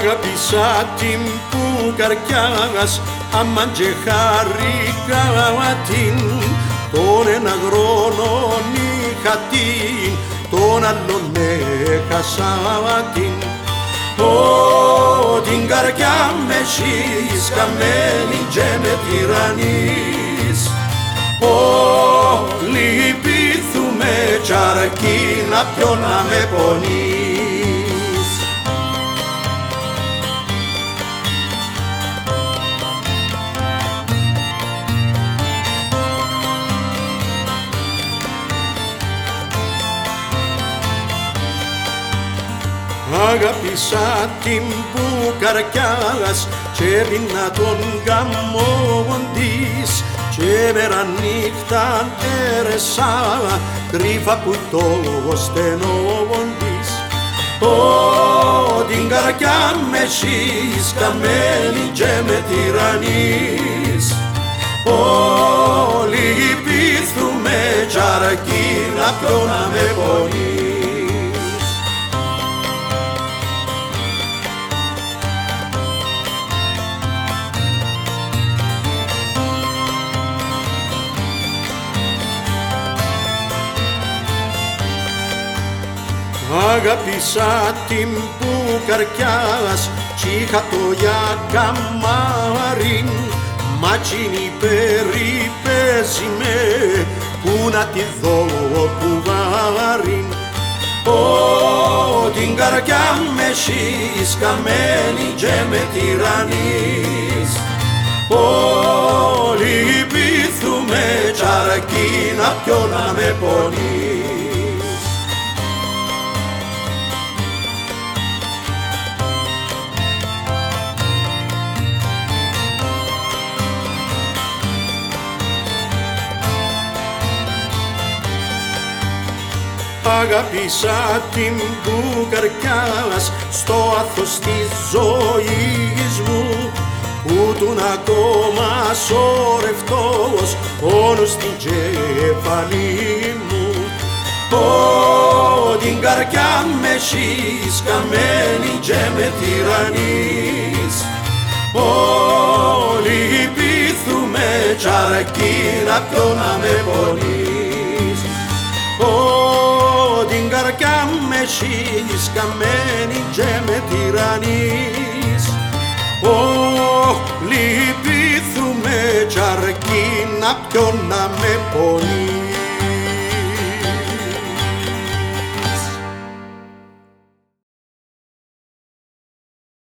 Αγάπησα την που καρκιάς αμάν και χαρήκα την. Τον ένα χρόνο είχα την τον άλλον έχασα την. Ω, την καρκιά με εσείς καμένη και με τυραννείς. Ω, λυπήθουμε τσαρκή να πιω να με πονείς Αγάπησα την που καρκιάς και έδινα τον γαμόν της. Και μέρα νύχτα έρεσα κρύβα που το στενό της. Ω, την καρκιά με εσείς καμένη και με τυραννείς. Ω, λυπήθουμε τσαρακί να πιω να με Αγάπησα την που καρκιάς κι είχα το για καμάριν μα τσίνη περιπέζει με που να τη δω κουβάριν Ω, την καρκιά με εσείς καμένη και με τυραννείς. Ω, λυπήθουμε τσαρακί να πιω να με πονείς Αγάπησα την που καρκιάς στο άθος της ζωής μου. Ούτουν ακόμα σωρευτός πόνος στην κεφαλή μου. Ω, την καρκιά με εσείς καμένη και με τυραννείς Ω, λυπήθουμε τσαρακί να πιω να με πονείς. Ω, την καρκιά με εσείς καμένη και με τυραννείς Ω, λυπήθουμε τσαρκί να πιω να με πονείς